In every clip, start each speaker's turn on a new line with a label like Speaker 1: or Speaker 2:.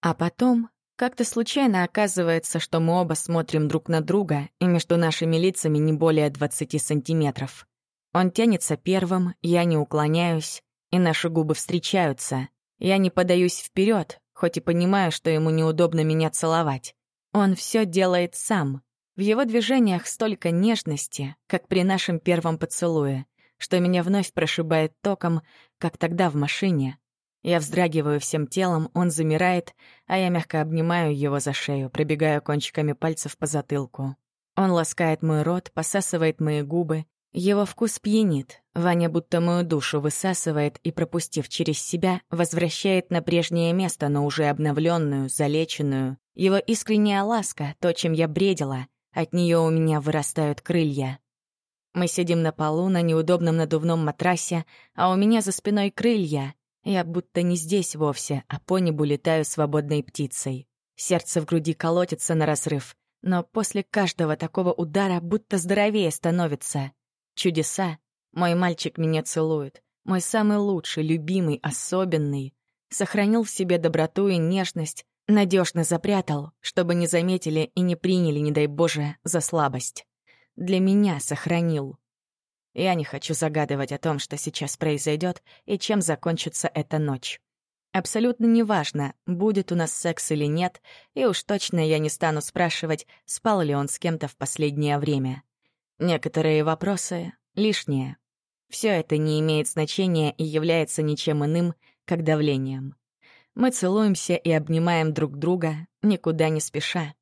Speaker 1: А потом как-то случайно оказывается, что мы оба смотрим друг на друга, и между нашими лицами не более 20 сантиметров. Он тянется первым, я не уклоняюсь, и наши губы встречаются. Я не подаюсь вперед, хоть и понимаю, что ему неудобно меня целовать. Он все делает сам. В его движениях столько нежности, как при нашем первом поцелуе, что меня вновь прошибает током, как тогда в машине. Я вздрагиваю всем телом, он замирает, а я мягко обнимаю его за шею, пробегаю кончиками пальцев по затылку. Он ласкает мой рот, посасывает мои губы. Его вкус пьянит. Ваня будто мою душу высасывает и, пропустив через себя, возвращает на прежнее место, но уже обновленную, залеченную. Его искренняя ласка, то, чем я бредила, от нее у меня вырастают крылья. Мы сидим на полу на неудобном надувном матрасе, а у меня за спиной крылья — я будто не здесь вовсе, а по небу летаю свободной птицей. Сердце в груди колотится на разрыв, но после каждого такого удара будто здоровее становится. Чудеса. Мой мальчик меня целует. Мой самый лучший, любимый, особенный. Сохранил в себе доброту и нежность, надежно запрятал, чтобы не заметили и не приняли, не дай Боже, за слабость. Для меня сохранил. Я не хочу загадывать о том, что сейчас произойдет и чем закончится эта ночь. Абсолютно неважно, будет у нас секс или нет, и уж точно я не стану спрашивать, спал ли он с кем-то в последнее время. Некоторые вопросы лишние. Все это не имеет значения и является ничем иным, как давлением. Мы целуемся и обнимаем друг друга, никуда не спеша.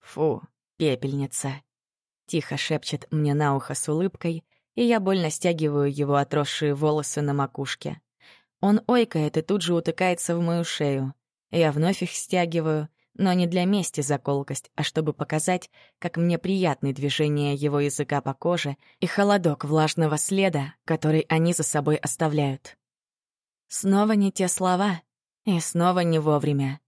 Speaker 1: «Фу, пепельница», — тихо шепчет мне на ухо с улыбкой — и я больно стягиваю его отросшие волосы на макушке. Он ойкает и тут же утыкается в мою шею. Я вновь их стягиваю, но не для мести за колкость, а чтобы показать, как мне приятны движения его языка по коже и холодок влажного следа, который они за собой оставляют. Снова не те слова, и снова не вовремя.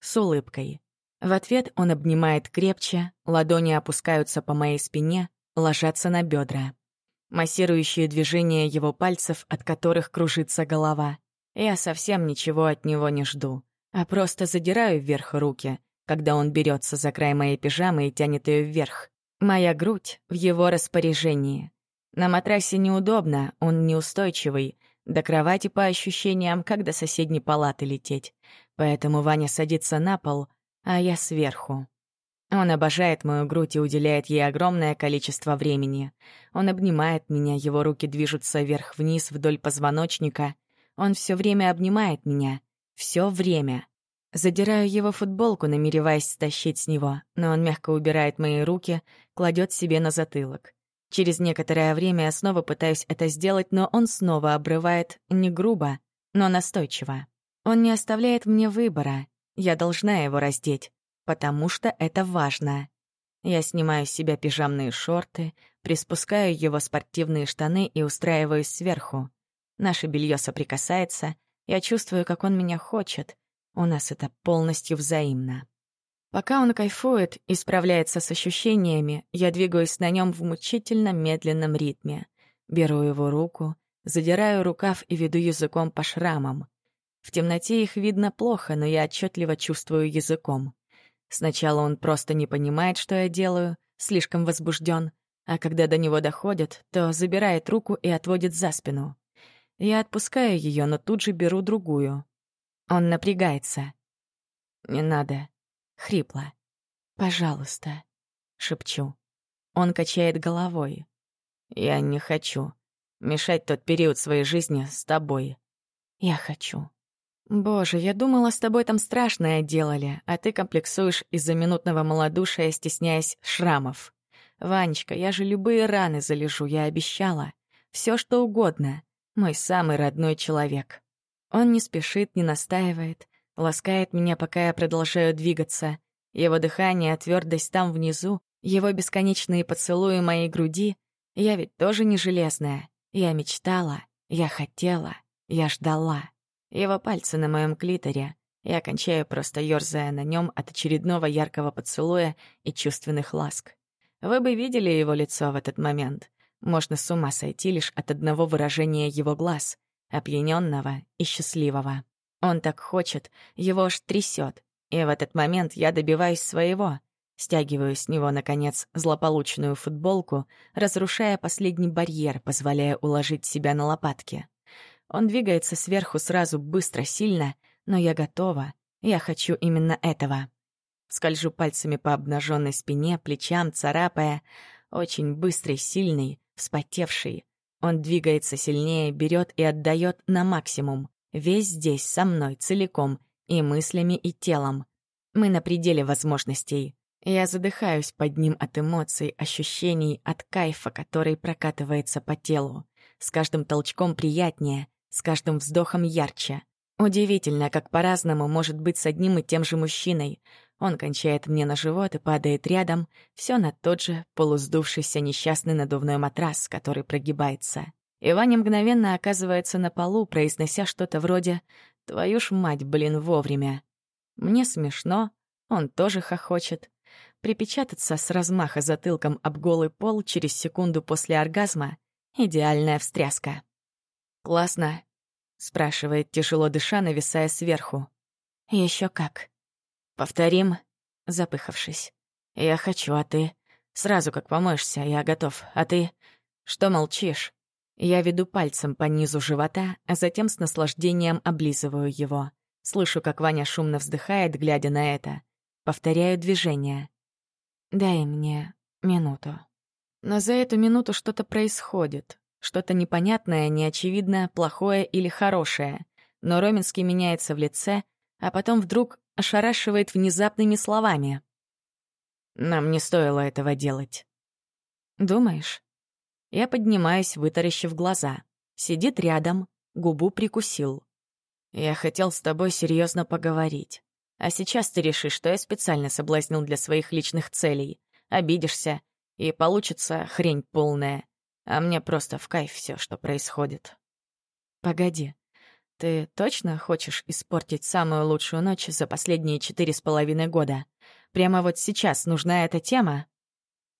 Speaker 1: С улыбкой. В ответ он обнимает крепче, ладони опускаются по моей спине, ложатся на бедра массирующие движения его пальцев, от которых кружится голова. Я совсем ничего от него не жду, а просто задираю вверх руки, когда он берется за край моей пижамы и тянет ее вверх. Моя грудь в его распоряжении. На матрасе неудобно, он неустойчивый, до кровати по ощущениям, как до соседней палаты лететь. Поэтому Ваня садится на пол, а я сверху. Он обожает мою грудь и уделяет ей огромное количество времени. Он обнимает меня, его руки движутся вверх-вниз вдоль позвоночника. Он все время обнимает меня. Все время. Задираю его футболку, намереваясь стащить с него, но он мягко убирает мои руки, кладет себе на затылок. Через некоторое время я снова пытаюсь это сделать, но он снова обрывает не грубо, но настойчиво. Он не оставляет мне выбора. Я должна его раздеть потому что это важно. Я снимаю с себя пижамные шорты, приспускаю его спортивные штаны и устраиваюсь сверху. Наше белье соприкасается, я чувствую, как он меня хочет. У нас это полностью взаимно. Пока он кайфует и справляется с ощущениями, я двигаюсь на нем в мучительно медленном ритме. Беру его руку, задираю рукав и веду языком по шрамам. В темноте их видно плохо, но я отчетливо чувствую языком. Сначала он просто не понимает, что я делаю, слишком возбужден, а когда до него доходит, то забирает руку и отводит за спину. Я отпускаю ее, но тут же беру другую. Он напрягается. «Не надо». Хрипло. «Пожалуйста», — шепчу. Он качает головой. «Я не хочу. Мешать тот период своей жизни с тобой». «Я хочу». «Боже, я думала, с тобой там страшное делали, а ты комплексуешь из-за минутного малодушия, стесняясь шрамов. Ванечка, я же любые раны залежу, я обещала. Все что угодно. Мой самый родной человек». Он не спешит, не настаивает, ласкает меня, пока я продолжаю двигаться. Его дыхание, твердость там внизу, его бесконечные поцелуи моей груди. Я ведь тоже не железная. Я мечтала, я хотела, я ждала. Его пальцы на моем клиторе. Я кончаю, просто ёрзая на нем от очередного яркого поцелуя и чувственных ласк. Вы бы видели его лицо в этот момент. Можно с ума сойти лишь от одного выражения его глаз, опьяненного и счастливого. Он так хочет, его аж трясет. И в этот момент я добиваюсь своего. Стягиваю с него, наконец, злополучную футболку, разрушая последний барьер, позволяя уложить себя на лопатки. Он двигается сверху сразу быстро, сильно, но я готова. Я хочу именно этого. Скольжу пальцами по обнаженной спине, плечам, царапая. Очень быстрый, сильный, вспотевший. Он двигается сильнее, берет и отдает на максимум. Весь здесь, со мной, целиком, и мыслями, и телом. Мы на пределе возможностей. Я задыхаюсь под ним от эмоций, ощущений, от кайфа, который прокатывается по телу. С каждым толчком приятнее, с каждым вздохом ярче. Удивительно, как по-разному может быть с одним и тем же мужчиной. Он кончает мне на живот и падает рядом, все на тот же полуздувшийся несчастный надувной матрас, который прогибается. И Ваня мгновенно оказывается на полу, произнося что-то вроде «Твою ж мать, блин, вовремя». Мне смешно, он тоже хохочет. Припечататься с размаха затылком об голый пол через секунду после оргазма — идеальная встряска. «Классно?» — спрашивает, тяжело дыша, нависая сверху. Еще как». «Повторим?» — запыхавшись. «Я хочу, а ты?» «Сразу как помоешься, я готов. А ты?» «Что молчишь?» Я веду пальцем по низу живота, а затем с наслаждением облизываю его. Слышу, как Ваня шумно вздыхает, глядя на это. Повторяю движение. «Дай мне минуту». Но за эту минуту что-то происходит. Что-то непонятное, неочевидное, плохое или хорошее. Но Роминский меняется в лице, а потом вдруг ошарашивает внезапными словами. «Нам не стоило этого делать». «Думаешь?» Я поднимаюсь, вытаращив глаза. Сидит рядом, губу прикусил. «Я хотел с тобой серьезно поговорить. А сейчас ты решишь, что я специально соблазнил для своих личных целей. Обидишься, и получится хрень полная. А мне просто в кайф все, что происходит». «Погоди, ты точно хочешь испортить самую лучшую ночь за последние четыре с половиной года? Прямо вот сейчас нужна эта тема?»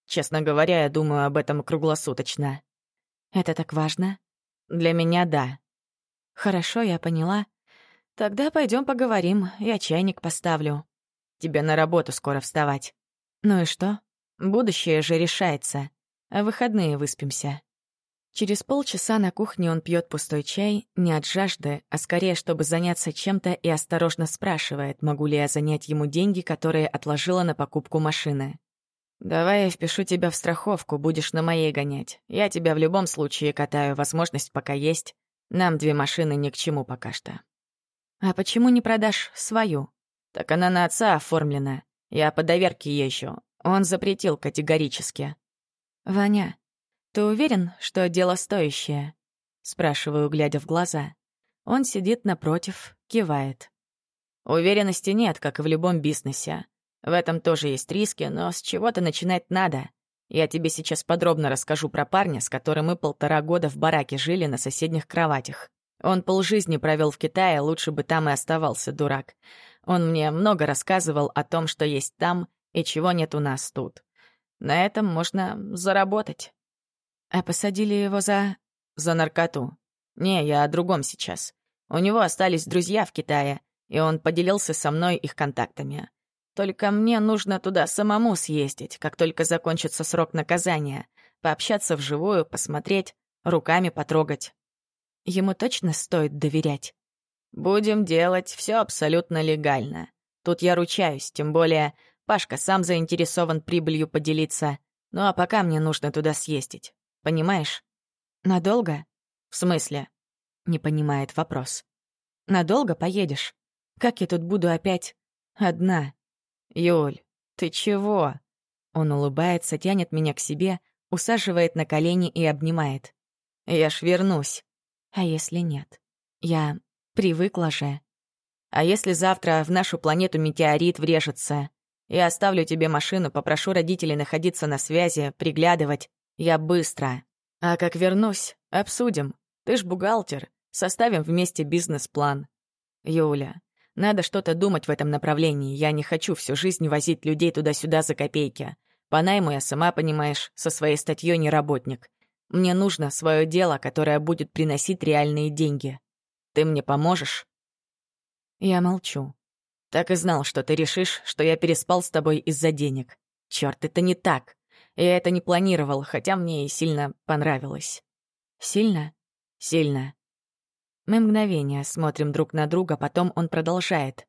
Speaker 1: Честно говоря, я думаю об этом круглосуточно. Это так важно? Для меня — да. Хорошо, я поняла. Тогда пойдем поговорим, я чайник поставлю. Тебе на работу скоро вставать. Ну и что? Будущее же решается. А выходные выспимся. Через полчаса на кухне он пьет пустой чай, не от жажды, а скорее, чтобы заняться чем-то, и осторожно спрашивает, могу ли я занять ему деньги, которые отложила на покупку машины. «Давай я впишу тебя в страховку, будешь на моей гонять. Я тебя в любом случае катаю, возможность пока есть. Нам две машины ни к чему пока что». «А почему не продашь свою?» «Так она на отца оформлена. Я по доверке езжу. Он запретил категорически». «Ваня, ты уверен, что дело стоящее?» Спрашиваю, глядя в глаза. Он сидит напротив, кивает. «Уверенности нет, как и в любом бизнесе. В этом тоже есть риски, но с чего-то начинать надо. Я тебе сейчас подробно расскажу про парня, с которым мы полтора года в бараке жили на соседних кроватях. Он полжизни провел в Китае, лучше бы там и оставался, дурак. Он мне много рассказывал о том, что есть там и чего нет у нас тут. На этом можно заработать. А посадили его за... за наркоту. Не, я о другом сейчас. У него остались друзья в Китае, и он поделился со мной их контактами. Только мне нужно туда самому съездить, как только закончится срок наказания. Пообщаться вживую, посмотреть, руками потрогать. Ему точно стоит доверять? Будем делать все абсолютно легально. Тут я ручаюсь, тем более Пашка сам заинтересован прибылью поделиться. Ну а пока мне нужно туда съездить. Понимаешь? Надолго? В смысле? Не понимает вопрос. Надолго поедешь? Как я тут буду опять одна? «Юль, ты чего?» Он улыбается, тянет меня к себе, усаживает на колени и обнимает. «Я ж вернусь». «А если нет? Я привыкла же». «А если завтра в нашу планету метеорит врежется? Я оставлю тебе машину, попрошу родителей находиться на связи, приглядывать. Я быстро. А как вернусь, обсудим. Ты ж бухгалтер, составим вместе бизнес-план». «Юля, надо что-то думать в этом направлении. Я не хочу всю жизнь возить людей туда-сюда за копейки. По найму я, сама понимаешь, со своей статьей не работник. Мне нужно свое дело, которое будет приносить реальные деньги. Ты мне поможешь?» Я молчу. Так и знал, что ты решишь, что я переспал с тобой из-за денег. Черт, это не так. Я это не планировал, хотя мне и сильно понравилось. Сильно? Сильно. Мы мгновение смотрим друг на друга, потом он продолжает.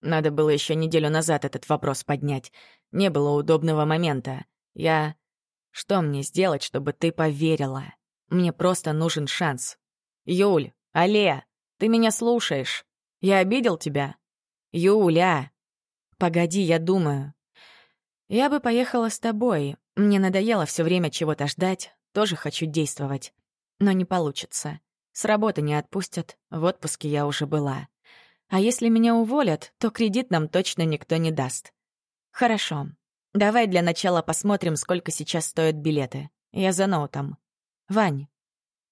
Speaker 1: Надо было еще неделю назад этот вопрос поднять. Не было удобного момента. Я... Что мне сделать, чтобы ты поверила? Мне просто нужен шанс. Юль, Алле, ты меня слушаешь? Я обидел тебя? Юля! Погоди, я думаю. Я бы поехала с тобой. Мне надоело все время чего-то ждать. Тоже хочу действовать. Но не получится. С работы не отпустят, в отпуске я уже была. А если меня уволят, то кредит нам точно никто не даст. Хорошо. Давай для начала посмотрим, сколько сейчас стоят билеты. Я за ноутом. Вань.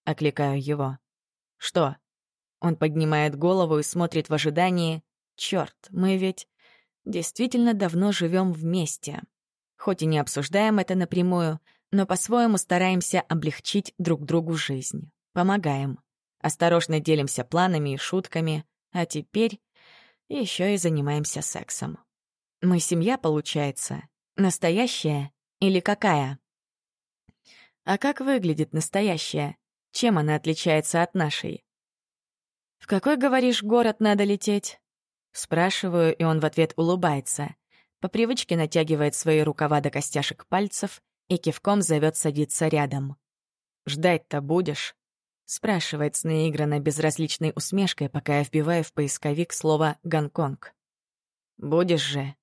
Speaker 1: Окликаю его. Что? Он поднимает голову и смотрит в ожидании. Черт, мы ведь действительно давно живем вместе. Хоть и не обсуждаем это напрямую, но по-своему стараемся облегчить друг другу жизнь. Помогаем. Осторожно делимся планами и шутками, а теперь еще и занимаемся сексом. Мы семья, получается? Настоящая или какая? А как выглядит настоящая? Чем она отличается от нашей? «В какой, говоришь, город надо лететь?» Спрашиваю, и он в ответ улыбается. По привычке натягивает свои рукава до костяшек пальцев и кивком зовет садиться рядом. «Ждать-то будешь?» — спрашивает с наигранной безразличной усмешкой, пока я вбиваю в поисковик слово «Гонконг». «Будешь же?»